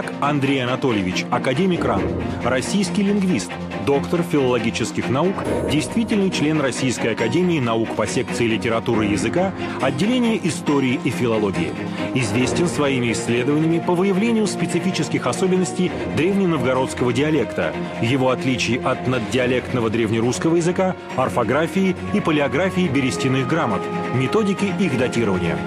Залезняк Андрей Анатольевич, академик РАН, российский лингвист, доктор филологических наук, действительный член Российской академии наук по секции литературы и языка, отделения истории и филологии. Известен своими исследованиями по выявлению специфических особенностей древненовгородского диалекта, его отличий от наддиалектного древнерусского языка, орфографии и полиографии берестяных грамот, методики их датирования.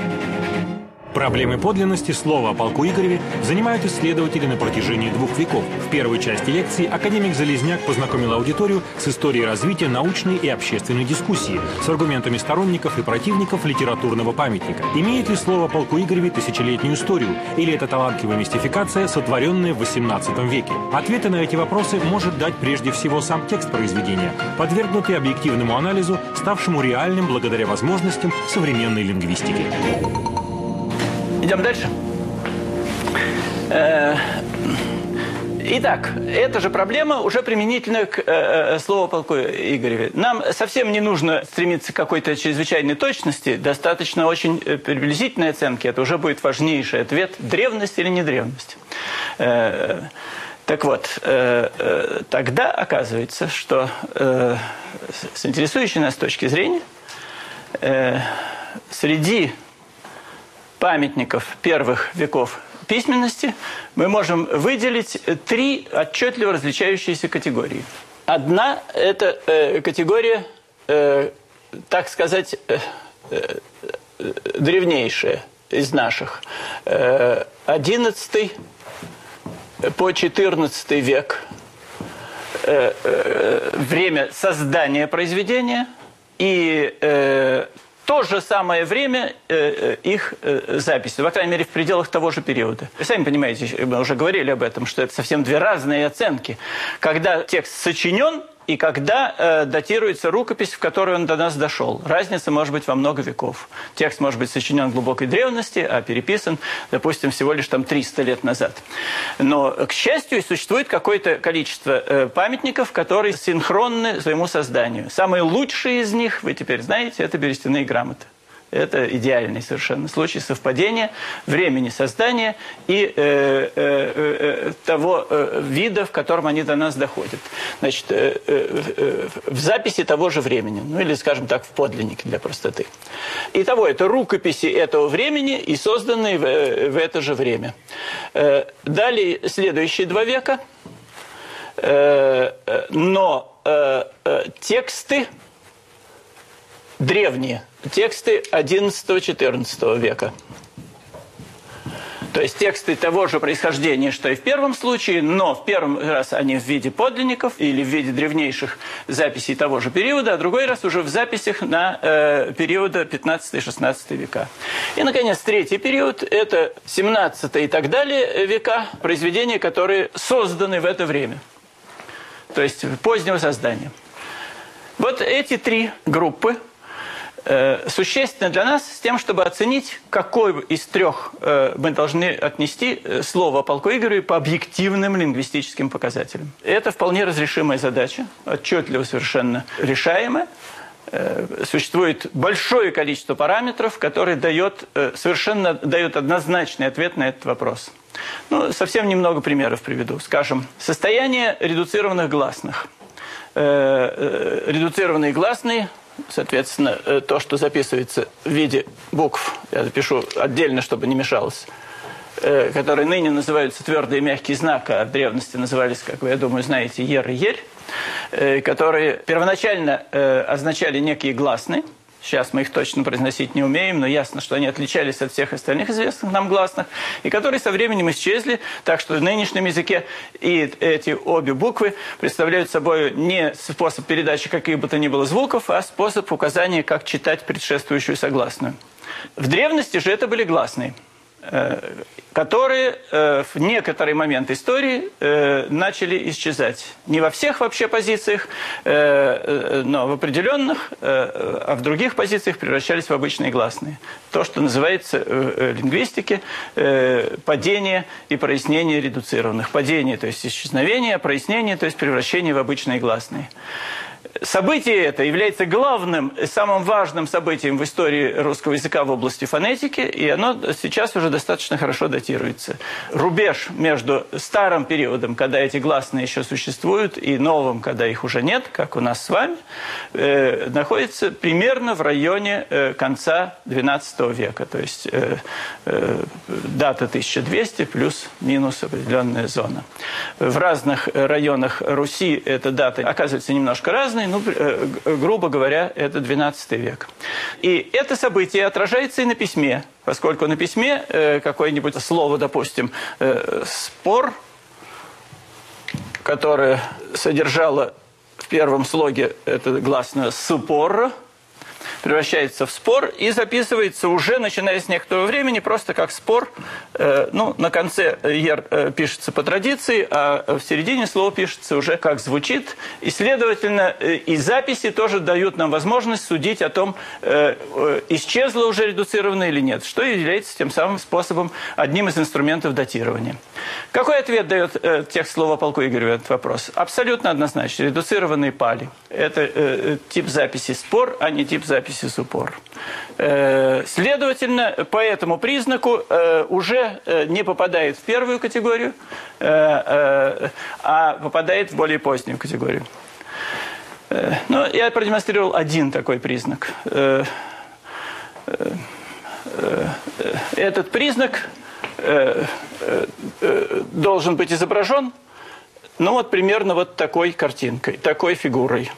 Проблемы подлинности слова о полку Игореве занимают исследователи на протяжении двух веков. В первой части лекции академик Залезняк познакомил аудиторию с историей развития научной и общественной дискуссии, с аргументами сторонников и противников литературного памятника. Имеет ли слово о полку Игореве тысячелетнюю историю, или это талантливая мистификация, сотворенная в XVIII веке? Ответы на эти вопросы может дать прежде всего сам текст произведения, подвергнутый объективному анализу, ставшему реальным благодаря возможностям современной лингвистики. Идем дальше. Э, итак, эта же проблема уже применительна к э, э, слову полку Игореве. Нам совсем не нужно стремиться к какой-то чрезвычайной точности, достаточно очень приблизительной оценки. Это уже будет важнейший ответ, древность или не древность. Так вот, тогда оказывается, что с интересующей нас точки зрения среди памятников первых веков письменности мы можем выделить три отчетливо различающиеся категории. Одна – это э, категория, э, так сказать, э, э, древнейшая из наших. Э, 11 по 14 век э, э, время создания произведения и э, то же самое время э, э, их э, записи, по крайней мере, в пределах того же периода. Вы сами понимаете, мы уже говорили об этом, что это совсем две разные оценки. Когда текст сочинен, и когда э, датируется рукопись, в которой он до нас дошел. Разница может быть во много веков. Текст может быть сочинен в глубокой древности, а переписан, допустим, всего лишь там 300 лет назад. Но, к счастью, существует какое-то количество э, памятников, которые синхронны своему созданию. Самые лучшие из них, вы теперь знаете, это берестяные грамоты. Это идеальный совершенно случай совпадения времени создания и э, э, э, того э, вида, в котором они до нас доходят. Значит, э, э, в записи того же времени, ну или, скажем так, в подлиннике для простоты. Итого, это рукописи этого времени и созданные в, э, в это же время. Э, далее, следующие два века, э, э но э, э, тексты древние, тексты XI-XIV века. То есть тексты того же происхождения, что и в первом случае, но в первом раз они в виде подлинников или в виде древнейших записей того же периода, а другой раз уже в записях на э, периода 15-16 века. И, наконец, третий период – это 17 и так далее века, произведения, которые созданы в это время. То есть позднего создания. Вот эти три группы – Э, существенно для нас с тем, чтобы оценить, какой из трех э, мы должны отнести э, слово о полку Игореве по объективным лингвистическим показателям. Это вполне разрешимая задача, отчетливо совершенно решаемая. Существует большое количество параметров, которые дает, совершенно дают однозначный ответ на этот вопрос. Ну, совсем немного примеров приведу. Скажем, состояние редуцированных гласных. Редуцированные гласные Соответственно, э, то, что записывается в виде букв, я запишу отдельно, чтобы не мешалось, э, которые ныне называются твердый и мягкий знак, а в древности назывались, как вы, я думаю, знаете, ер и ерь, э, которые первоначально означали некие гласные – сейчас мы их точно произносить не умеем, но ясно, что они отличались от всех остальных известных нам гласных, и которые со временем исчезли, так что в нынешнем языке и эти обе буквы представляют собой не способ передачи каких бы то ни было звуков, а способ указания, как читать предшествующую согласную. В древности же это были гласные – которые э, в некоторый момент истории э, начали исчезать. Не во всех вообще позициях, но в определенных, а в других позициях превращались в обычные гласные. То, что называется в лингвистике падение и прояснение редуцированных. Падение, то есть исчезновение, прояснение, то есть превращение в обычные гласные. Событие это является главным, самым важным событием в истории русского языка в области фонетики, и оно сейчас уже достаточно хорошо датируется. Рубеж между старым периодом, когда эти гласные еще существуют, и новым, когда их уже нет, как у нас с вами, э, находится примерно в районе э, конца XII века. То есть э, э, дата 1200 плюс-минус определенная зона. В разных районах Руси эта дата оказывается немножко разной, ну, э, грубо говоря, это 12 век. И это событие отражается и на письме, поскольку на письме э, какое-нибудь слово, допустим, э, «спор», которое содержало в первом слоге это гласное «спор», превращается в спор и записывается уже, начиная с некоторого времени, просто как спор. Э, ну, на конце «ер» э, пишется по традиции, а в середине слова пишется уже как звучит. И, следовательно, э, и записи тоже дают нам возможность судить о том, исчезло уже редуцированное или нет, что является тем самым способом, одним из инструментов датирования. Какой ответ дает текст слова полку Игорю этот вопрос? Абсолютно однозначно. Редуцированные пали. Это тип записи спор, а не тип записи записи с упор. Э, следовательно, по этому признаку э, уже э, не попадает в первую категорию, а попадает в более позднюю категорию. Но я продемонстрировал один такой признак. Этот признак должен быть изображен, ну вот примерно вот такой картинкой, такой фигурой.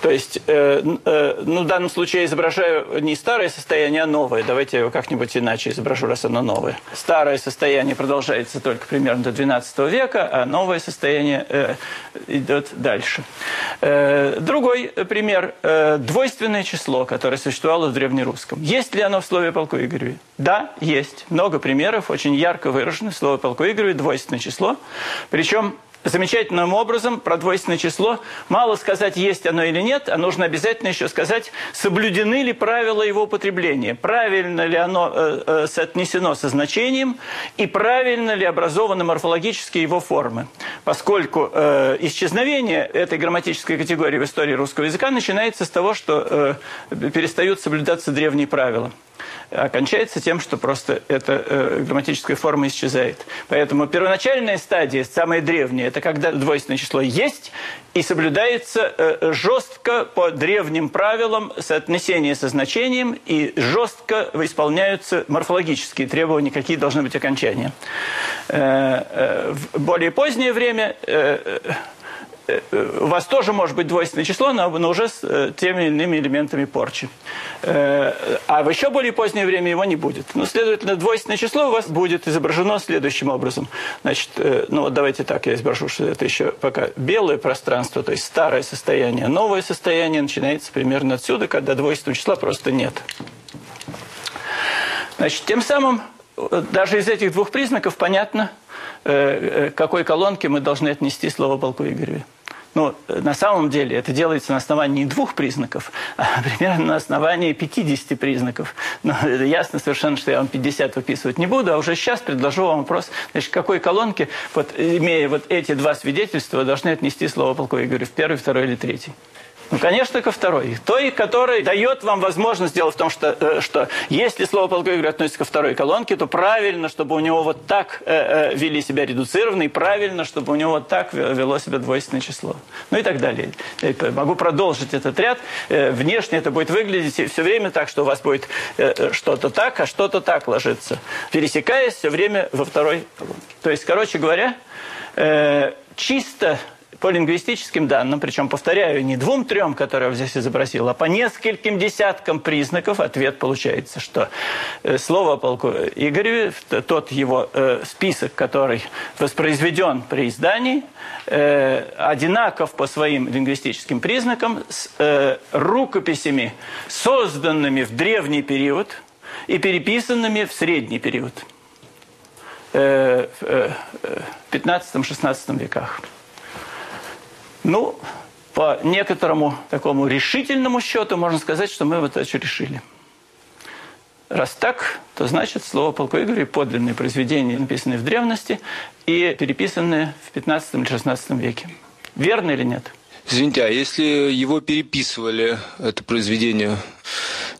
То есть, э, э, ну, в данном случае я изображаю не старое состояние, а новое. Давайте я его как-нибудь иначе изображу, раз оно новое. Старое состояние продолжается только примерно до XII века, а новое состояние э, идет дальше. Э, другой пример. Э, двойственное число, которое существовало в древнерусском. Есть ли оно в слове полку Игореве? Да, есть. Много примеров, очень ярко выражены в слове полку Игореве, двойственное число. Причем замечательным образом про двойственное число. Мало сказать, есть оно или нет, а нужно обязательно еще сказать, соблюдены ли правила его употребления, правильно ли оно э, э, соотнесено со значением и правильно ли образованы морфологические его формы. Поскольку э, исчезновение этой грамматической категории в истории русского языка начинается с того, что э, перестают соблюдаться древние правила окончается тем, что просто эта э, грамматическая форма исчезает. Поэтому первоначальная стадия, самая древняя, это когда двойственное число есть и соблюдается э, жестко по древним правилам соотнесения со значением и жестко исполняются морфологические требования, какие должны быть окончания. Э, э, в более позднее время... Э, у вас тоже может быть двойственное число, но, но уже с э, теми или иными элементами порчи. Э, а в еще более позднее время его не будет. Ну, следовательно, двойственное число у вас будет изображено следующим образом. Значит, э, ну вот давайте так, я изображу, что это еще пока белое пространство, то есть старое состояние. Новое состояние начинается примерно отсюда, когда двойственного числа просто нет. Значит, тем самым даже из этих двух признаков понятно, к какой колонке мы должны отнести слово полку Игореве. Но э, на самом деле это делается на основании двух признаков, а примерно на основании 50 признаков. Но ясно совершенно, что я вам 50 выписывать не буду, а уже сейчас предложу вам вопрос, значит, какой колонке, вот, имея вот эти два свидетельства, должны отнести слово полку Игорю в первый, второй или третий. Ну, конечно, ко второй. Той, который дает вам возможность, дело в том, что, э, что если слово полковой игры относится ко второй колонке, то правильно, чтобы у него вот так э, э, вели себя редуцированно, и правильно, чтобы у него вот так вело себя двойственное число. Ну и так далее. Я могу продолжить этот ряд. Э, внешне это будет выглядеть все время так, что у вас будет э, э что-то так, а что-то так ложится, пересекаясь все время во второй колонке. То есть, короче говоря, э, чисто по лингвистическим данным, причем, повторяю, не двум-трем, которые я здесь изобразил, а по нескольким десяткам признаков ответ получается, что э, слово полку Игореве, тот его э, список, который воспроизведен при издании, э, одинаков по своим лингвистическим признакам с рукописями, созданными в древний период и переписанными в средний период, в 15-16 веках. Ну, по некоторому такому решительному счету можно сказать, что мы вот это решили. Раз так, то значит слово полку Игоря подлинные произведения, написанные в древности и переписанные в 15 или 16 веке. Верно или нет? Извините, а если его переписывали, это произведение,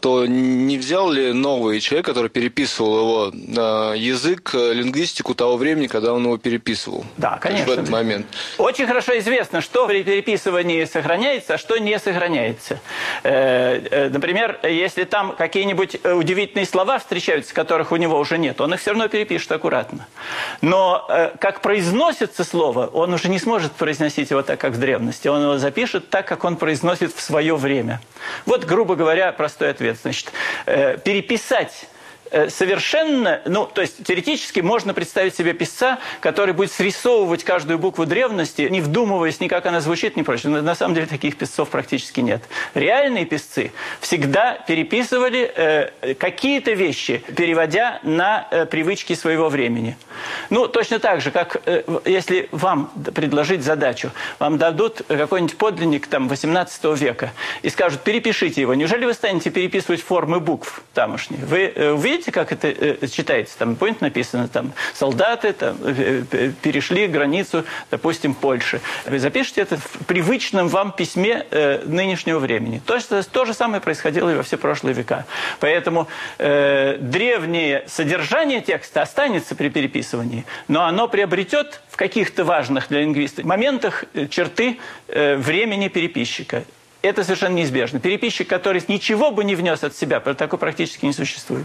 то не взял ли новый человек, который переписывал его э, язык, э, лингвистику того времени, когда он его переписывал? Да, конечно. В этот момент. Очень хорошо известно, что при переписывании сохраняется, а что не сохраняется. Э, например, если там какие-нибудь удивительные слова встречаются, которых у него уже нет, он их все равно перепишет аккуратно. Но как произносится слово, он уже не сможет произносить его так, как в древности. Он его запишет так, как он произносит в свое время. Вот, грубо говоря, простой ответ ответ. Значит, э, переписать совершенно, ну, то есть теоретически можно представить себе писца, который будет срисовывать каждую букву древности, не вдумываясь ни как она звучит, ни прочее. Но на самом деле таких писцов практически нет. Реальные писцы всегда переписывали э, какие-то вещи, переводя на э, привычки своего времени. Ну, точно так же, как э, если вам предложить задачу, вам дадут какой-нибудь подлинник там 18 века и скажут, перепишите его. Неужели вы станете переписывать формы букв тамошние? Вы э, увидите, видите, как это э, читается? Там, помните, написано, там, солдаты там, э, э, перешли границу, допустим, Польши. Вы запишите это в привычном вам письме э, нынешнего времени. То, что, то же самое происходило и во все прошлые века. Поэтому э, древнее содержание текста останется при переписывании, но оно приобретет в каких-то важных для лингвиста моментах черты э, времени переписчика. Это совершенно неизбежно. Переписчик, который ничего бы не внес от себя, такой практически не существует.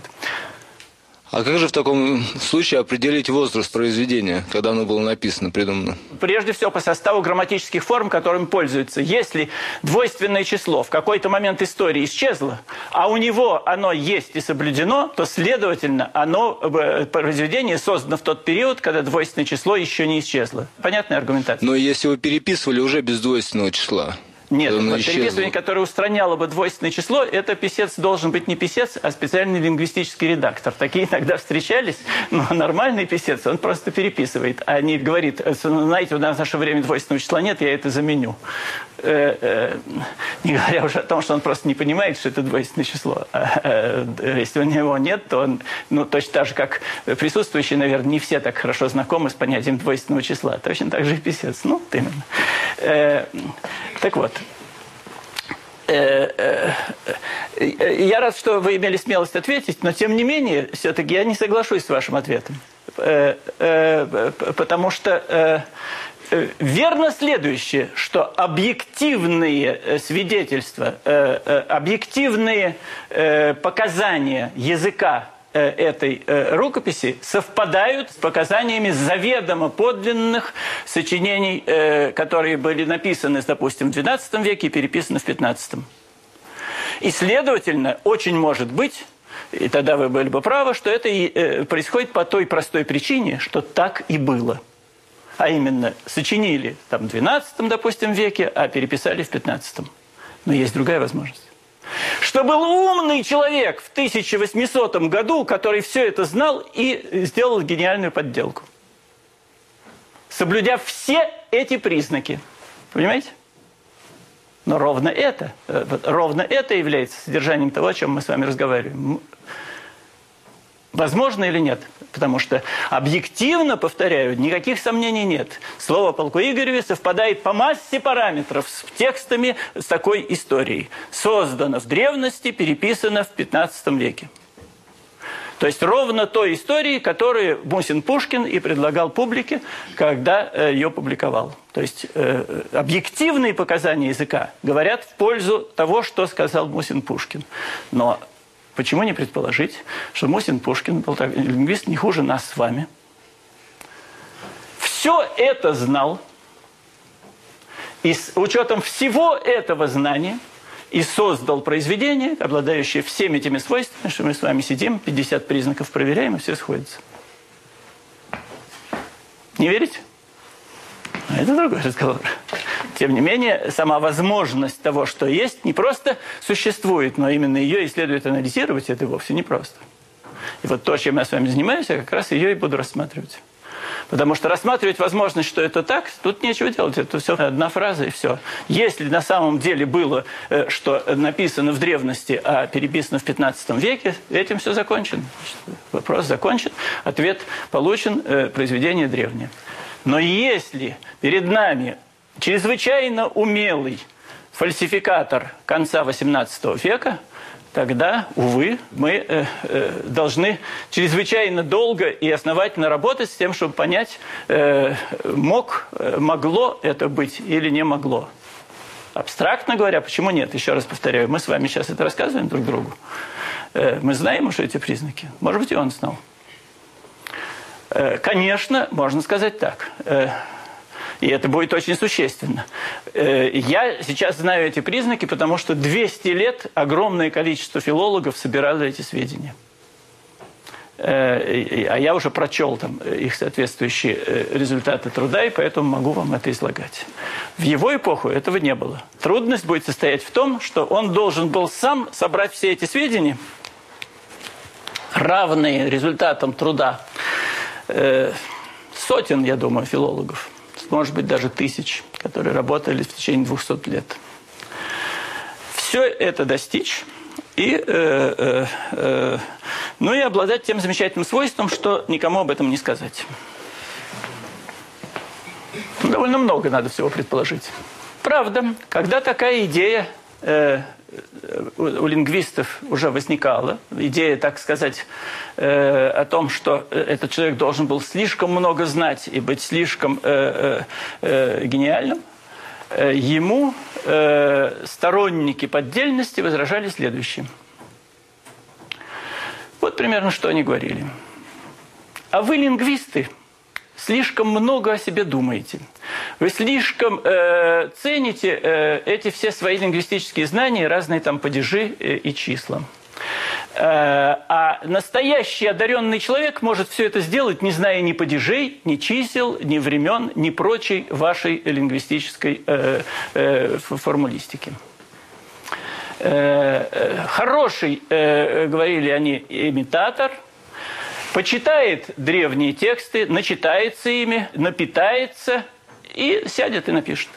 А как же в таком случае определить возраст произведения, когда оно было написано, придумано? Прежде всего по составу грамматических форм, которыми пользуются. Если двойственное число в какой-то момент истории исчезло, а у него оно есть и соблюдено, то, следовательно, оно, э, произведение создано в тот период, когда двойственное число еще не исчезло. Понятная аргументация? Но если вы переписывали уже без двойственного числа? Нет, переписывание, которое устраняло бы двойственное число, это писец должен быть не писец, а специальный лингвистический редактор. Такие иногда встречались, но нормальный писец, он просто переписывает, а не говорит, знаете, у нас в наше время двойственного числа нет, я это заменю. Э, э, не говоря уже о том, что он просто не понимает, что это двойственное число. А, э, если у него нет, то он, ну, точно так же, как присутствующие, наверное, не все так хорошо знакомы с понятием двойственного числа. Точно так же и писец. Ну, именно. Так вот, Э, э, э, я рад, что вы имели смелость ответить, но тем не менее, все-таки я не соглашусь с вашим ответом. Потому что верно следующее, что объективные свидетельства, объективные показания языка Э, этой э, рукописи совпадают с показаниями заведомо подлинных сочинений, э, которые были написаны, допустим, в XII веке и переписаны в XV. И, следовательно, очень может быть, и тогда вы были бы правы, что это происходит по той простой причине, что так и было. А именно, сочинили там, в XII, допустим, веке, а переписали в XV. Но есть другая возможность что был умный человек в 1800 году, который все это знал и сделал гениальную подделку. Соблюдя все эти признаки. Понимаете? Но ровно это, э, ровно это является содержанием того, о чем мы с вами разговариваем. Возможно или нет? Потому что объективно, повторяю, никаких сомнений нет. Слово полку Игореве совпадает по массе параметров с текстами с такой историей. Создано в древности, переписано в 15 веке. То есть ровно той истории, которую Мусин Пушкин и предлагал публике, когда э, ее публиковал. То есть э, объективные показания языка говорят в пользу того, что сказал Мусин Пушкин. Но Почему не предположить, что Мосин Пушкин был так, лингвист не хуже нас с вами? Все это знал, и с учетом всего этого знания и создал произведение, обладающее всеми этими свойствами, что мы с вами сидим, 50 признаков проверяем, и все сходится. Не верите? А это другой разговор. Тем не менее, сама возможность того, что есть, не просто существует, но именно ее и следует анализировать, это вовсе не просто. И вот то, чем я с вами занимаюсь, я как раз ее и буду рассматривать. Потому что рассматривать возможность, что это так, тут нечего делать. Это все одна фраза и все. Если на самом деле было, э, что написано в древности, а переписано в 15 веке, этим все закончено. Вопрос закончен, ответ получен, э, произведение древнее. Но если перед нами чрезвычайно умелый фальсификатор конца XVIII века, тогда, увы, мы э, э, должны чрезвычайно долго и основательно работать с тем, чтобы понять, э, мог, э, могло это быть или не могло. Абстрактно говоря, почему нет? Еще раз повторяю, мы с вами сейчас это рассказываем друг другу. Э, мы знаем уже эти признаки. Может быть, и он знал. Э, конечно, можно сказать так. Э, и это будет очень существенно. Я сейчас знаю эти признаки, потому что 200 лет огромное количество филологов собирало эти сведения. А я уже прочел там их соответствующие результаты труда, и поэтому могу вам это излагать. В его эпоху этого не было. Трудность будет состоять в том, что он должен был сам собрать все эти сведения, равные результатам труда э, сотен, я думаю, филологов, может быть, даже тысяч, которые работали в течение 200 лет. Все это достичь и, э, э, э, ну и обладать тем замечательным свойством, что никому об этом не сказать. Довольно много надо всего предположить. Правда, когда такая идея э, у лингвистов уже возникала. Идея, так сказать, э, о том, что этот человек должен был слишком много знать и быть слишком э, э, гениальным. Ему сторонники поддельности возражали следующим. Вот примерно что они говорили. А вы, лингвисты, слишком много о себе думаете. Вы слишком э, цените э, эти все свои лингвистические знания, разные там падежи э, и числа. Э, а настоящий одаренный человек может все это сделать, не зная ни падежей, ни чисел, ни времен, ни прочей вашей лингвистической э, э, формулистики. Э, э, хороший, э, говорили они, имитатор – почитает древние тексты, начитается ими, напитается и сядет и напишет.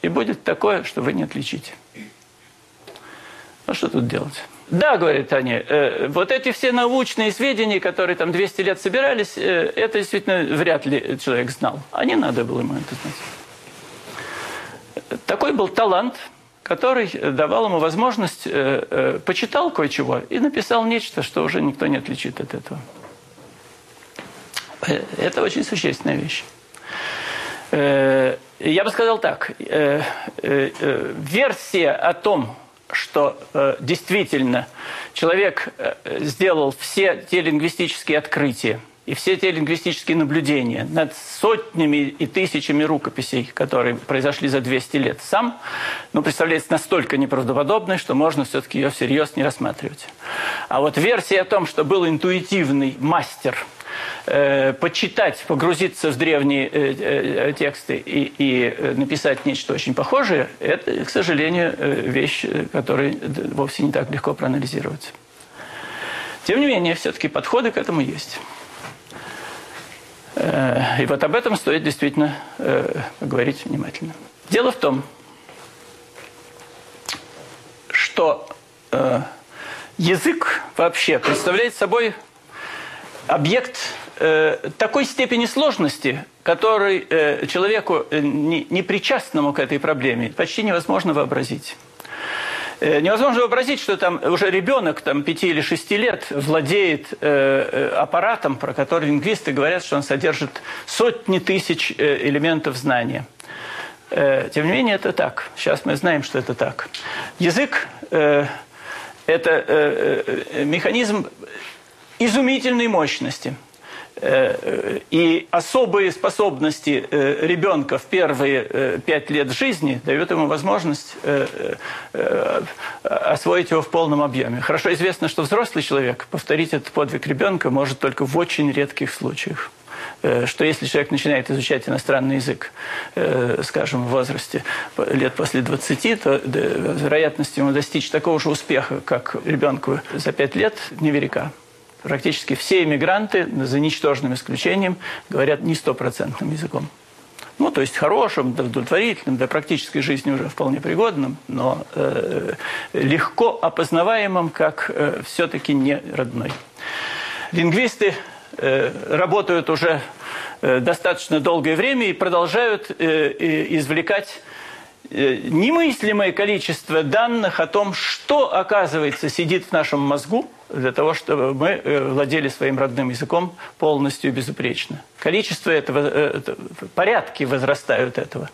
И будет такое, что вы не отличите. Ну что тут делать? Да, говорят они, э, вот эти все научные сведения, которые там 200 лет собирались, э, это действительно вряд ли человек знал. А не надо было ему это знать. Такой был талант, который давал ему возможность, э, э, почитал кое-чего и написал нечто, что уже никто не отличит от этого. Э, это очень существенная вещь. Э, я бы сказал так. Э, версия о том, что действительно человек сделал все те лингвистические открытия и все те лингвистические наблюдения над сотнями и тысячами рукописей, которые произошли за 200 лет сам, ну, представляется настолько неправдоподобной, что можно все-таки ее всерьез не рассматривать. А вот версия о том, что был интуитивный мастер – э, почитать, погрузиться в древние э, э, тексты и, и написать нечто очень похожее, это, к сожалению, э, вещь, которую вовсе не так легко проанализировать. Тем не менее, все-таки подходы к этому есть. Э, и вот об этом стоит действительно э, говорить внимательно. Дело в том, что э, язык вообще представляет собой объект э, такой степени сложности, который э, человеку э, не, причастному к этой проблеме почти невозможно вообразить. Э, невозможно вообразить, что там уже ребенок там, 5 или 6 лет владеет э, э, аппаратом, про который лингвисты говорят, что он содержит сотни тысяч элементов знания. Э, тем не менее, это так. Сейчас мы знаем, что это так. Язык э, – это э, механизм изумительной мощности. Э, и особые способности э, ребенка в первые э, пять лет жизни дают ему возможность освоить его в полном объеме. Хорошо известно, что взрослый человек повторить этот подвиг ребенка может только в очень редких случаях что если человек начинает изучать иностранный язык, скажем, в возрасте лет после 20, то вероятность ему достичь такого же успеха, как ребенку за 5 лет, невелика. Практически все иммигранты, за ничтожным исключением, говорят не стопроцентным языком. Ну, то есть хорошим, удовлетворительным, для практической жизни уже вполне пригодным, но э, легко опознаваемым как э, все-таки не родной. Лингвисты э, работают уже достаточно долгое время и продолжают извлекать немыслимое количество данных о том, что, оказывается, сидит в нашем мозгу, для того, чтобы мы э, владели своим родным языком полностью и безупречно. Количество этого, э, порядки возрастают этого.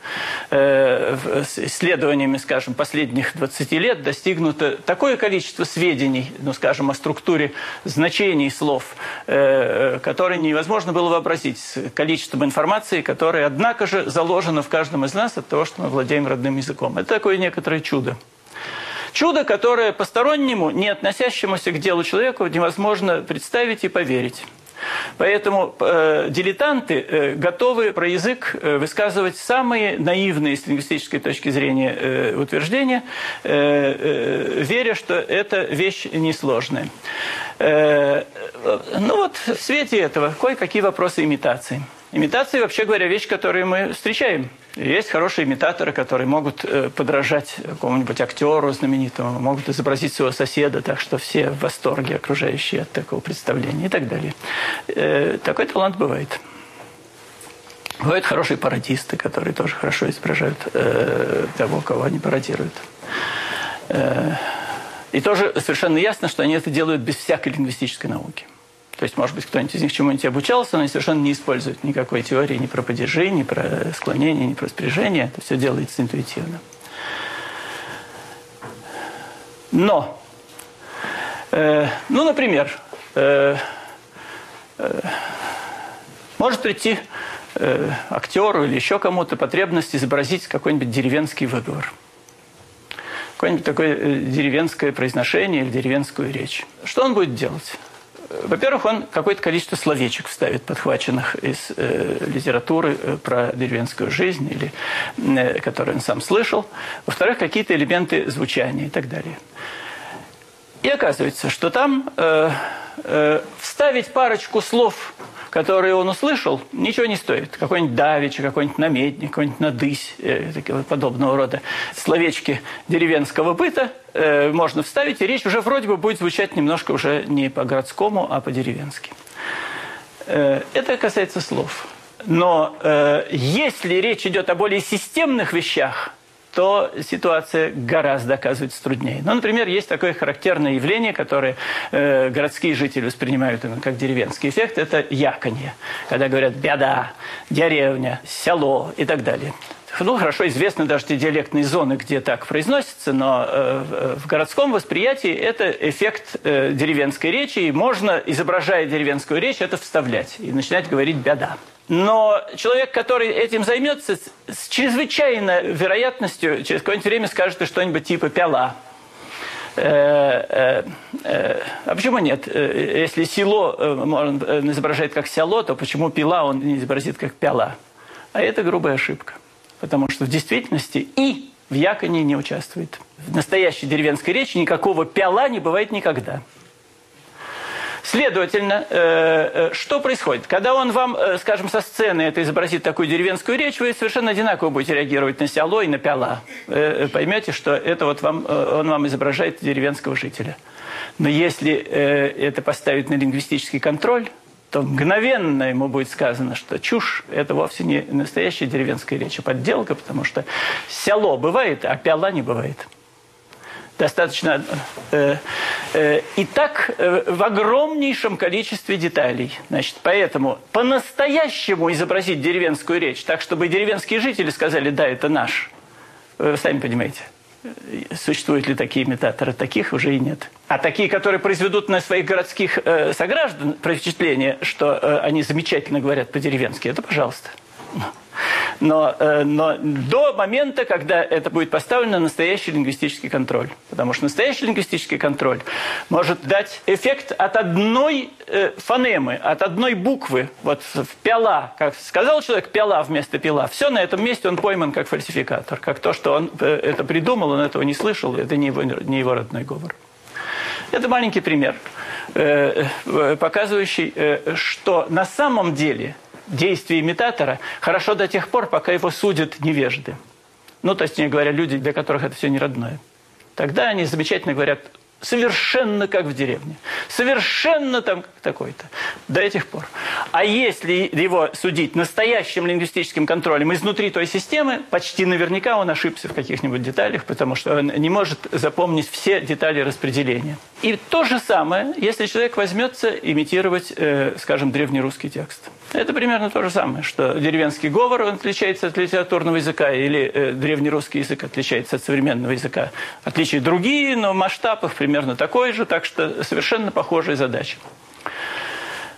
Э, исследованиями, скажем, последних 20 лет достигнуто такое количество сведений, ну, скажем, о структуре значений слов, которые невозможно было вообразить с количеством информации, которая, однако же, заложена в каждом из нас от того, что мы владеем родным языком. Это такое некоторое чудо. Чудо, которое постороннему, не относящемуся к делу человеку, невозможно представить и поверить. Поэтому э, дилетанты э, готовы про язык э, высказывать самые наивные с лингвистической точки зрения э, утверждения, э, э, веря, что это вещь несложная. Э, ну вот в свете этого кое-какие вопросы имитации. Имитации, вообще говоря, вещь, которую мы встречаем. Есть хорошие имитаторы, которые могут э, подражать какому-нибудь актеру знаменитому, могут изобразить своего соседа, так что все в восторге окружающие от такого представления и так далее. Э, такой талант бывает. Бывают хорошие пародисты, которые тоже хорошо изображают э, того, кого они пародируют. И тоже совершенно ясно, что они это делают без всякой лингвистической науки. То есть, может быть, кто-нибудь из них чему-нибудь обучался, но они совершенно не используют никакой теории ни про падежи, ни про склонение, ни про спряжение. Это все делается интуитивно. Но, э, ну, например, э, э, может прийти э, актеру или еще кому-то потребность изобразить какой-нибудь деревенский выговор. Какое-нибудь такое э, деревенское произношение или деревенскую речь. Что он будет делать? Во-первых, он какое-то количество словечек вставит, подхваченных из э, литературы э, про деревенскую жизнь, или, э, которые он сам слышал. Во-вторых, какие-то элементы звучания и так далее. И оказывается, что там э, э, вставить парочку слов которые он услышал, ничего не стоит. Какой-нибудь давич, какой-нибудь наметник, какой-нибудь надысь, э, подобного рода словечки деревенского быта э, можно вставить, и речь уже вроде бы будет звучать немножко уже не по-городскому, а по-деревенски. Э, это касается слов. Но э, если речь идет о более системных вещах, то ситуация гораздо оказывается труднее. Ну, например, есть такое характерное явление, которое э, городские жители воспринимают именно как деревенский эффект, это яконье. Когда говорят «беда», «деревня», «село» и так далее. Ну, хорошо известны даже те диалектные зоны, где так произносится, но э, в городском восприятии это эффект э, деревенской речи, и можно, изображая деревенскую речь, это вставлять и начинать говорить «беда». Но человек, который этим займется, с чрезвычайной вероятностью через какое-нибудь время скажет что-нибудь типа «пяла». Э, э, э, а почему нет? Если село он изображает как село, то почему пила он не изобразит как пяла? А это грубая ошибка. Потому что в действительности и в яконе не участвует. В настоящей деревенской речи никакого пяла не бывает никогда. Следовательно, э, э, что происходит? Когда он вам, э, скажем, со сцены это изобразит такую деревенскую речь, вы совершенно одинаково будете реагировать на село и на пяла. Поймете, что это вот вам, он вам изображает деревенского жителя. Но если это поставить на лингвистический контроль, то мгновенно ему будет сказано, что чушь – это вовсе не настоящая деревенская речь, а подделка, потому что село бывает, а пяла не бывает достаточно э, э, и так э, в огромнейшем количестве деталей. Значит, поэтому по-настоящему изобразить деревенскую речь, так чтобы деревенские жители сказали, да, это наш, вы сами понимаете. Существуют ли такие имитаторы? Таких уже и нет. А такие, которые произведут на своих городских э, сограждан впечатление, что э, они замечательно говорят по-деревенски, это пожалуйста. Но, э, но до момента, когда это будет поставлено настоящий лингвистический контроль. Потому что настоящий лингвистический контроль может дать эффект от одной э, фонемы, от одной буквы. Вот в пяла, как сказал человек пяла вместо пила, все на этом месте он пойман как фальсификатор. Как то, что он э, это придумал, он этого не слышал, это не его, не его родной говор. Это маленький пример, показывающий, что на самом деле действие имитатора хорошо до тех пор, пока его судят невежды. Ну, то есть, не говоря, люди, для которых это все не родное. Тогда они замечательно говорят совершенно как в деревне. Совершенно там такой-то. До этих пор. А если его судить настоящим лингвистическим контролем изнутри той системы, почти наверняка он ошибся в каких-нибудь деталях, потому что он не может запомнить все детали распределения. И то же самое, если человек возьмется имитировать, э, скажем, древнерусский текст. Это примерно то же самое, что деревенский говор он отличается от литературного языка, или э, древнерусский язык отличается от современного языка. Отличия другие, но масштаб их примерно такой же, так что совершенно похожая задача.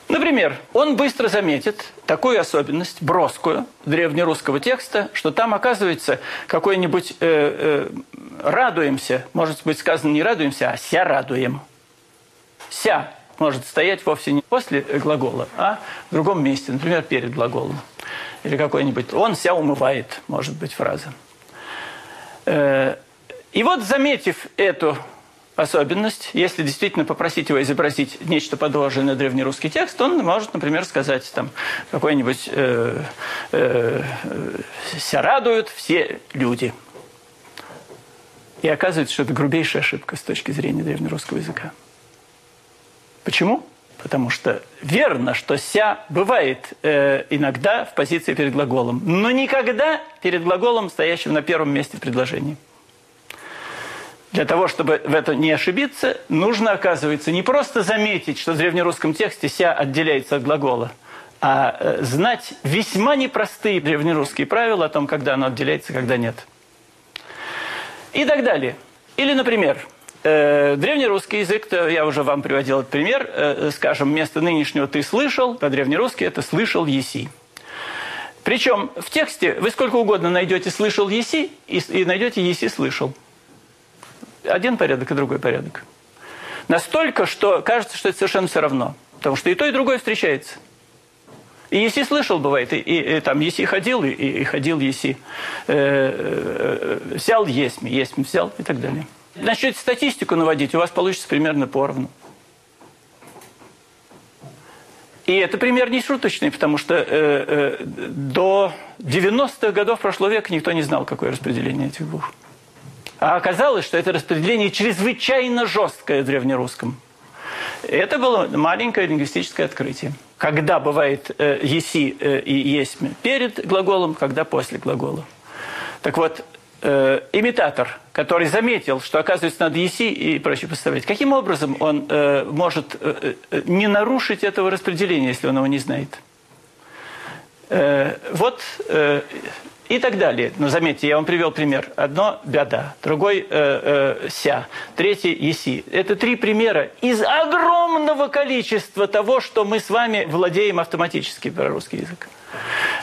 Например, он быстро заметит такую особенность, броскую, древнерусского текста, что там оказывается какой-нибудь э, э, «радуемся», может быть сказано не «радуемся», а «ся радуем». «Ся» может стоять вовсе не после глагола, а в другом месте, например, перед глаголом. Или какой-нибудь «он ся умывает», может быть фраза. Э, и вот, заметив эту особенность, если действительно попросить его изобразить нечто подобное на древнерусский текст, он может, например, сказать там какой-нибудь э, э, «ся радуют все люди». И оказывается, что это грубейшая ошибка с точки зрения древнерусского языка. Почему? Потому что верно, что «ся» бывает э, иногда в позиции перед глаголом, но никогда перед глаголом, стоящим на первом месте в предложении. Для того, чтобы в это не ошибиться, нужно, оказывается, не просто заметить, что в древнерусском тексте «ся» отделяется от глагола, а э, знать весьма непростые древнерусские правила о том, когда оно отделяется, когда нет. И так далее. Или, например, древнерусский язык, то я уже вам приводил этот пример, э, скажем, вместо нынешнего «ты слышал», по-древнерусски это «слышал еси». Причем в тексте вы сколько угодно найдете «слышал еси» и, найдете «еси слышал». Один порядок и другой порядок. Настолько, что кажется, что это совершенно все равно. Потому что и то, и другое встречается. И еси слышал, бывает, и, и, и там еси ходил, и, и ходил еси. Э, э, э, взял есмь, есмь взял и так далее. Начнете статистику наводить, у вас получится примерно поровну. И это пример не шуточный, потому что э, э, до 90-х годов прошлого века никто не знал, какое распределение этих двух. А оказалось, что это распределение чрезвычайно жесткое в древнерусском. Это было маленькое лингвистическое открытие. Когда бывает э, «еси» э, и «есть» перед глаголом, когда после глагола. Так вот, э, имитатор, который заметил, что, оказывается, надо еси и прочее поставлять, каким образом он э, может э, э, не нарушить этого распределения, если он его не знает? Э, вот э, и так далее. Но заметьте, я вам привел пример. Одно – беда, другой э, э, – ся, третий – еси. Это три примера из огромного количества того, что мы с вами владеем автоматически про русский язык.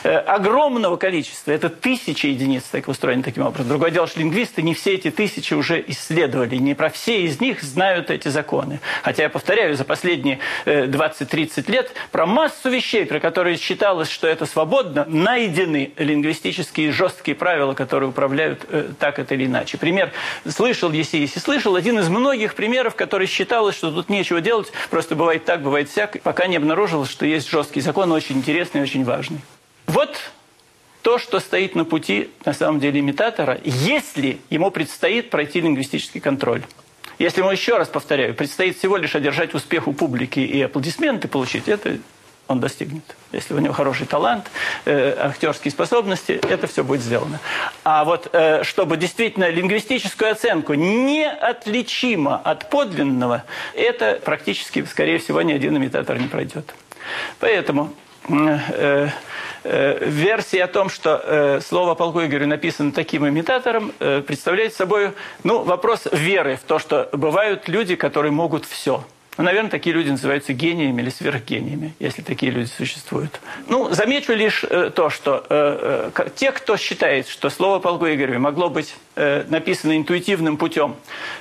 Э, огромного количества. Это тысячи единиц так устроены таким образом. Другое дело, что лингвисты не все эти тысячи уже исследовали. Не про все из них знают эти законы. Хотя, я повторяю, за последние 20-30 э, лет про массу вещей, про которые считалось, что это свободно, найдены лингвистические жесткие правила, которые управляют э, так это или иначе. Пример слышал, если, если слышал, один из многих примеров, который считалось, что тут нечего делать, просто бывает так, бывает всяк, пока не обнаружилось, что есть жесткий закон, очень интересный очень важный. Вот то, что стоит на пути, на самом деле, имитатора, если ему предстоит пройти лингвистический контроль. Если ему, еще раз повторяю, предстоит всего лишь одержать успех у публики и аплодисменты получить, это он достигнет. Если у него хороший талант, э, актерские способности, это все будет сделано. А вот э, чтобы действительно лингвистическую оценку неотличимо от подлинного, это практически, скорее всего, ни один имитатор не пройдет. Поэтому... Э, Э, версия о том, что э, слово полку Игорю написано таким имитатором, э, представляет собой ну, вопрос веры в то, что бывают люди, которые могут все. Ну, наверное, такие люди называются гениями или сверхгениями, если такие люди существуют. Ну, замечу лишь то, что те, кто считает, что слово полку Игореве могло быть э, написано интуитивным путем,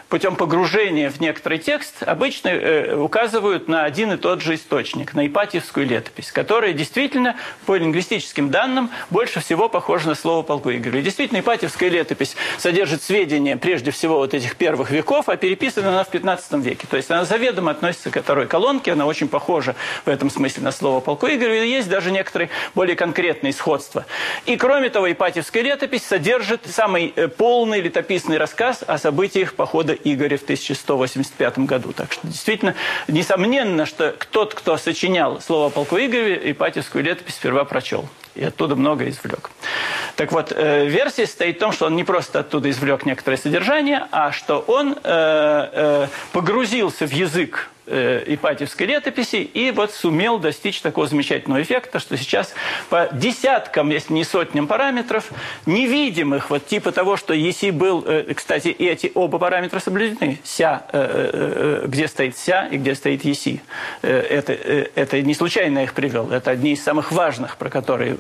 путем погружения в некоторый текст, обычно э, указывают на один и тот же источник, на Ипатьевскую летопись, которая действительно по лингвистическим данным больше всего похожа на слово полку Игореве. И действительно, Ипатьевская летопись содержит сведения, прежде всего, вот этих первых веков, а переписана она в 15 веке. То есть она заведомо относится к второй колонке, она очень похожа в этом смысле на слово полку Игоря, и есть даже некоторые более конкретные сходства. И кроме того, Ипатьевская летопись содержит самый э, полный полный летописный рассказ о событиях похода Игоря в 1185 году. Так что действительно, несомненно, что тот, кто сочинял слово о полку Игореве, Ипатьевскую летопись сперва прочел и оттуда много извлек. Так вот, э, версия стоит в том, что он не просто оттуда извлек некоторое содержание, а что он э, э, погрузился в язык э, Ипатьевской летописи и вот сумел достичь такого замечательного эффекта, что сейчас по десяткам, если не сотням параметров, невидимых, вот типа того, что Еси был, э, кстати, эти оба параметра соблюдены, ся, э, э, где стоит ся и где стоит Еси. Это, это не случайно их привел, это одни из самых важных, про которые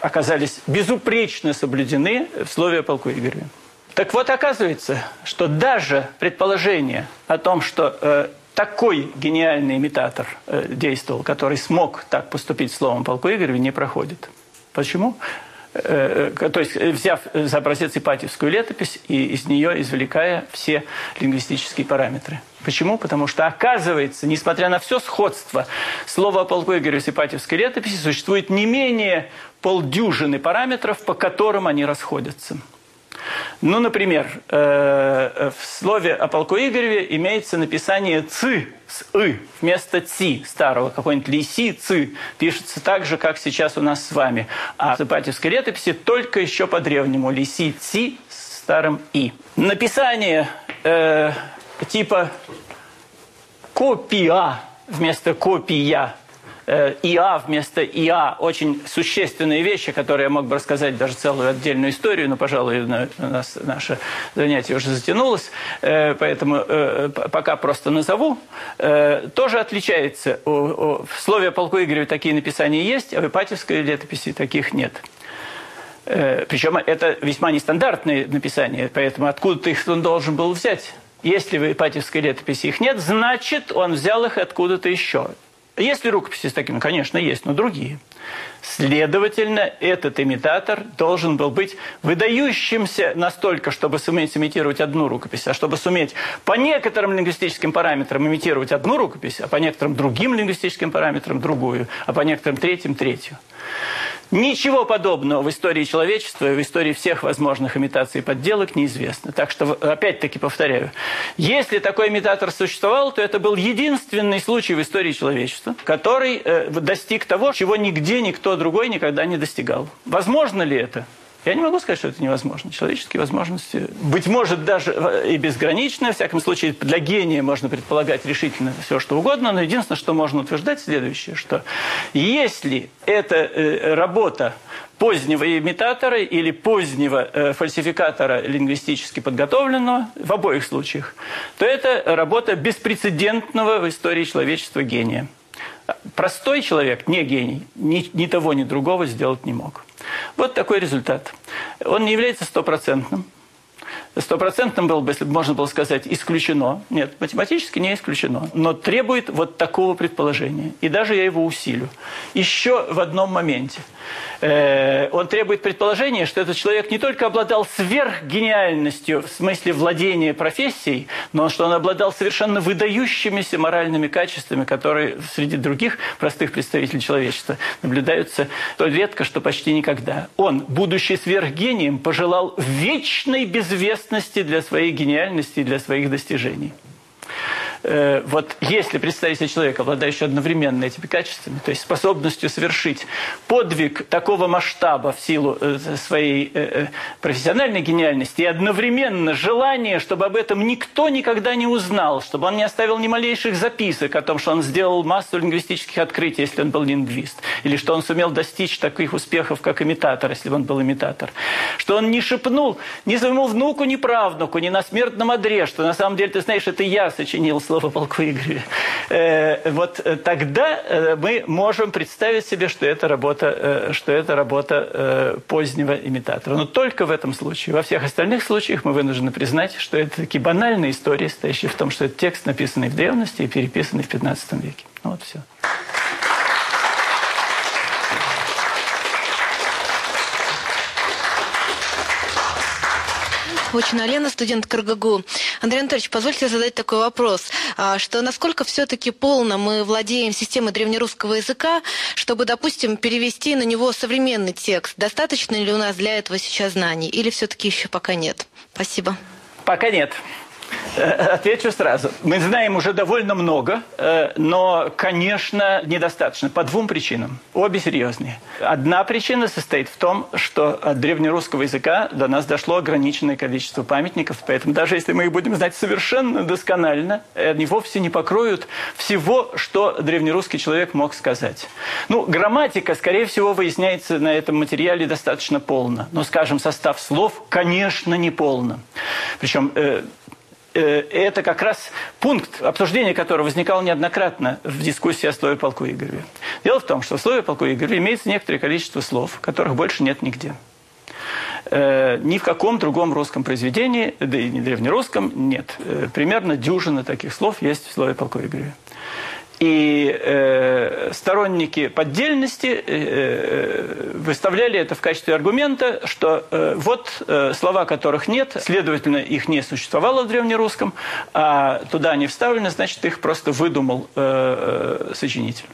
оказались безупречно соблюдены в слове полку Игореве. Так вот, оказывается, что даже предположение о том, что такой гениальный имитатор э, действовал, который смог так поступить словом полку Игореве, не проходит. Почему? Э, э, то есть, взяв за образец Ипатьевскую летопись и из нее извлекая все лингвистические параметры. Почему? Потому что, оказывается, несмотря на все сходство слова о полку Игореве с Ипатьевской летописи, существует не менее полдюжины параметров, по которым они расходятся. Ну, например, э, в слове о полку Игореве имеется написание «цы» с «ы» вместо «ци» старого, какой-нибудь «лиси», «цы» пишется так же, как сейчас у нас с вами. А в Ипатьевской летописи только еще по-древнему «лиси», «ци» с старым «и». Написание э, типа «копия» вместо «копия» Э, ИА вместо ИА очень существенные вещи, которые я мог бы рассказать даже целую отдельную историю, но, пожалуй, у нас наше занятие уже затянулось, э, поэтому э, пока просто назову. Тоже отличается. В слове полку Игореве такие написания есть, а в Ипатьевской летописи таких нет. Причем это весьма нестандартные написания, поэтому откуда-то их он должен был взять. Если в Ипатьевской летописи их нет, значит, он взял их откуда-то еще. Есть ли рукописи с такими? Конечно, есть, но другие. Следовательно, этот имитатор должен был быть выдающимся настолько, чтобы суметь имитировать одну рукопись, а чтобы суметь по некоторым лингвистическим параметрам имитировать одну рукопись, а по некоторым другим лингвистическим параметрам другую, а по некоторым третьим третью. Ничего подобного в истории человечества и в истории всех возможных имитаций и подделок неизвестно. Так что, опять-таки повторяю, если такой имитатор существовал, то это был единственный случай в истории человечества, который э, достиг того, чего нигде никто другой никогда не достигал. Возможно ли это? Я не могу сказать, что это невозможно. Человеческие возможности, быть может, даже э, и безграничны. В всяком случае, для гения можно предполагать решительно все, что угодно. Но единственное, что можно утверждать, следующее, что если эта э, работа позднего имитатора или позднего э, фальсификатора лингвистически подготовленного, в обоих случаях, то это работа беспрецедентного в истории человечества гения. Простой человек, не гений, ни, ни того, ни другого сделать не мог. Вот такой результат. Он не является стопроцентным. Стопроцентным был бы, если бы можно было сказать, исключено. Нет, математически не исключено. Но требует вот такого предположения. И даже я его усилю. Еще в одном моменте – Э, он требует предположения, что этот человек не только обладал сверхгениальностью в смысле владения профессией, но что он обладал совершенно выдающимися моральными качествами, которые среди других простых представителей человечества наблюдаются столь редко, что почти никогда. Он, будучи сверхгением, пожелал вечной безвестности для своей гениальности и для своих достижений. Э, вот если представить себе человека, обладающего одновременно этими качествами, то есть способностью совершить подвиг такого масштаба в силу э, своей э, профессиональной гениальности и одновременно желание, чтобы об этом никто никогда не узнал, чтобы он не оставил ни малейших записок о том, что он сделал массу лингвистических открытий, если он был лингвист, или что он сумел достичь таких успехов, как имитатор, если бы он был имитатор, что он не шепнул ни своему внуку, ни правнуку, ни на смертном одре, что на самом деле, ты знаешь, это я сочинил слово полку Игореве, э, вот э, тогда э, мы можем представить себе, что это работа, что это работа позднего имитатора. Но только в этом случае. Во всех остальных случаях мы вынуждены признать, что это такие банальные истории, стоящие в том, что это текст, написанный в древности и переписанный в 15 веке. Ну, вот все. Очина Лена, студент КРГГУ. Андрей Анатольевич, позвольте задать такой вопрос, а, что насколько все-таки полно мы владеем системой древнерусского языка, чтобы, допустим, перевести на него современный текст? Достаточно ли у нас для этого сейчас знаний или все-таки еще пока нет? Спасибо. Пока нет. Э, отвечу сразу. Мы знаем уже довольно много, э, но, конечно, недостаточно. По двум причинам. Обе серьезные. Одна причина состоит в том, что от древнерусского языка до нас дошло ограниченное количество памятников, поэтому даже если мы их будем знать совершенно досконально, они вовсе не покроют всего, что древнерусский человек мог сказать. Ну, грамматика, скорее всего, выясняется на этом материале достаточно полно. Но, скажем, состав слов, конечно, не полно. Причем э, это как раз пункт, обсуждения которого возникал неоднократно в дискуссии о слове полку Игореве. Дело в том, что в слове полку Игореве имеется некоторое количество слов, которых больше нет нигде. Э, ни в каком другом русском произведении, да и не древнерусском, нет. Э, примерно дюжина таких слов есть в слове полку Игореве. И э, сторонники поддельности э, э, выставляли это в качестве аргумента, что э, вот э, слова, которых нет, следовательно, их не существовало в древнерусском, а туда они вставлены, значит, их просто выдумал э, э, сочинитель.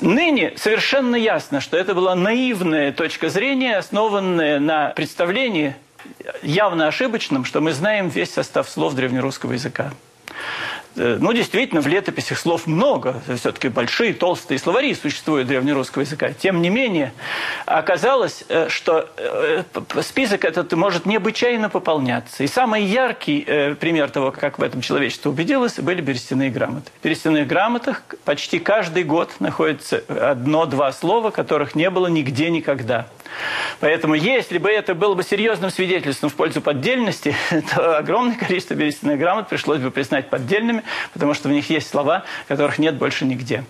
Ныне совершенно ясно, что это была наивная точка зрения, основанная на представлении явно ошибочном, что мы знаем весь состав слов древнерусского языка. Э, ну, действительно, в летописях слов много. Все-таки большие, толстые словари существуют древнерусского языка. Тем не менее, оказалось, э, что э, список этот может необычайно пополняться. И самый яркий пример того, как в этом человечество убедилось, были берестяные грамоты. В берестяных грамотах почти каждый год находится одно-два слова, которых не было нигде никогда. Поэтому, если бы это было бы серьезным свидетельством в пользу поддельности, то огромное количество берестяных грамот пришлось бы признать поддельными, потому что в них есть слова, которых нет больше нигде.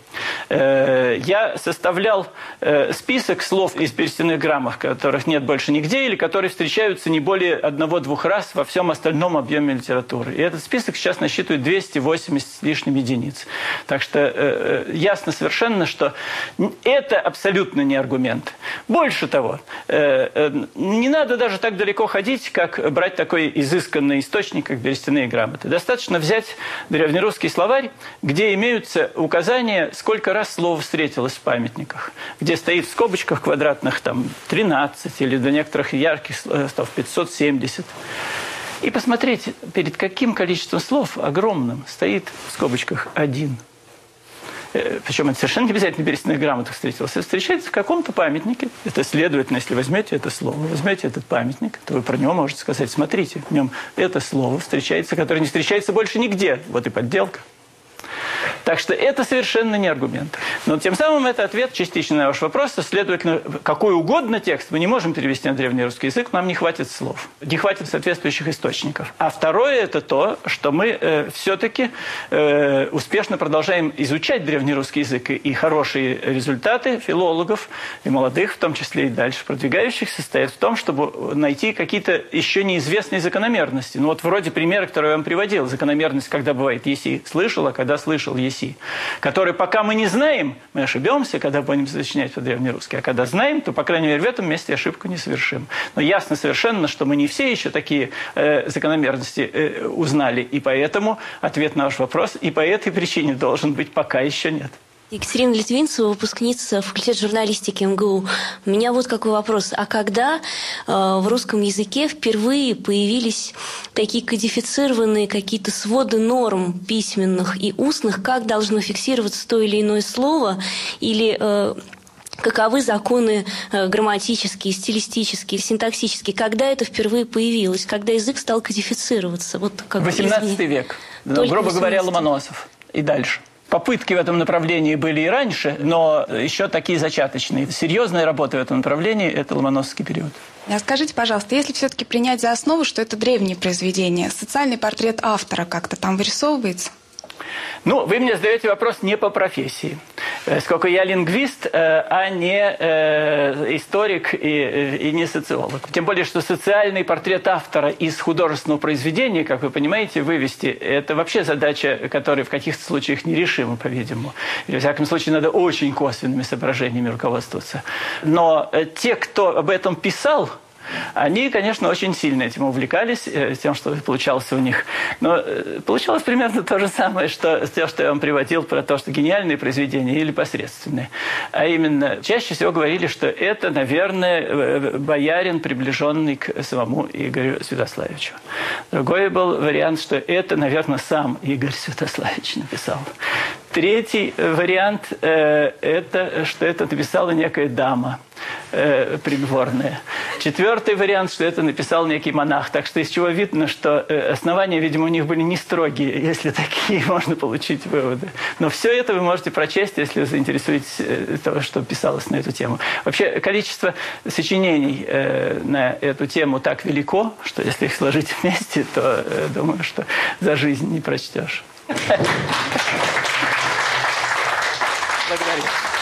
Э, я составлял э, список слов из берестяных граммов, которых нет больше нигде, или которые встречаются не более одного-двух раз во всем остальном объеме литературы. И этот список сейчас насчитывает 280 с лишним единиц. Так что э, ясно совершенно, что это абсолютно не аргумент. Больше того, не надо даже так далеко ходить, как брать такой изысканный источник, как берестяные грамоты. Достаточно взять древнерусский словарь, где имеются указания, сколько раз слово встретилось в памятниках, где стоит в скобочках квадратных там 13 или до некоторых ярких слов 570. И посмотреть, перед каким количеством слов огромным стоит в скобочках один. Э, Причем это совершенно не обязательно берестяных грамотах встретилось. Встречается в каком-то памятнике. Это следовательно, если возьмете это слово, возьмете этот памятник, то вы про него можете сказать, смотрите, в нем это слово встречается, которое не встречается больше нигде. Вот и подделка. Так что это совершенно не аргумент. Но тем самым это ответ частично на ваш вопрос. Следовательно, какой угодно текст мы не можем перевести на древний русский язык, нам не хватит слов, не хватит соответствующих источников. А второе – это то, что мы э, все-таки э, успешно продолжаем изучать древнерусский язык. И хорошие результаты филологов, и молодых, в том числе и дальше продвигающих, состоят в том, чтобы найти какие-то еще неизвестные закономерности. Ну вот вроде примера, который я вам приводил. Закономерность, когда бывает «еси» слышал, а когда слышал «еси» который пока мы не знаем, мы ошибемся, когда будем сочинять по-древнерусски, а когда знаем, то, по крайней мере, в этом месте ошибку не совершим. Но ясно совершенно, что мы не все еще такие э, закономерности э, узнали, и поэтому ответ на ваш вопрос и по этой причине должен быть пока еще нет. Екатерина Литвинцева, выпускница факультета журналистики МГУ. У меня вот какой вопрос. А когда э, в русском языке впервые появились такие кодифицированные какие-то своды норм письменных и устных, как должно фиксироваться то или иное слово, или э, каковы законы э, грамматические, стилистические, синтаксические, когда это впервые появилось, когда язык стал кодифицироваться? Вот как 18 век, Только грубо 18. говоря, Ломоносов и дальше. Попытки в этом направлении были и раньше, но еще такие зачаточные. Серьезная работа в этом направлении – это ломоносовский период. А скажите, пожалуйста, если все-таки принять за основу, что это древнее произведение, социальный портрет автора как-то там вырисовывается? Ну, вы мне задаете вопрос не по профессии. Э, сколько я лингвист, э, а не э, историк и, не социолог. Тем более, что социальный портрет автора из художественного произведения, как вы понимаете, вывести, это вообще задача, которая в каких-то случаях нерешима, по-видимому. Или, во всяком случае, надо очень косвенными соображениями руководствоваться. Но те, кто об этом писал, Они, конечно, очень сильно этим увлекались, э, тем, что получалось у них. Но э, получалось примерно то же самое, что с тем, что я вам приводил про то, что гениальные произведения или посредственные. А именно, чаще всего говорили, что это, наверное, э, боярин, приближенный к самому Игорю Святославичу. Другой был вариант, что это, наверное, сам Игорь Святославич написал. Третий вариант э, – это, что это написала некая дама э, придворная. Четвертый вариант, что это написал некий монах. Так что из чего видно, что э, основания, видимо, у них были не строгие, если такие можно получить выводы. Но все это вы можете прочесть, если заинтересуетесь э, того, что писалось на эту тему. Вообще, количество сочинений э, на эту тему так велико, что если их сложить вместе, то э, думаю, что за жизнь не прочтешь. Look at that.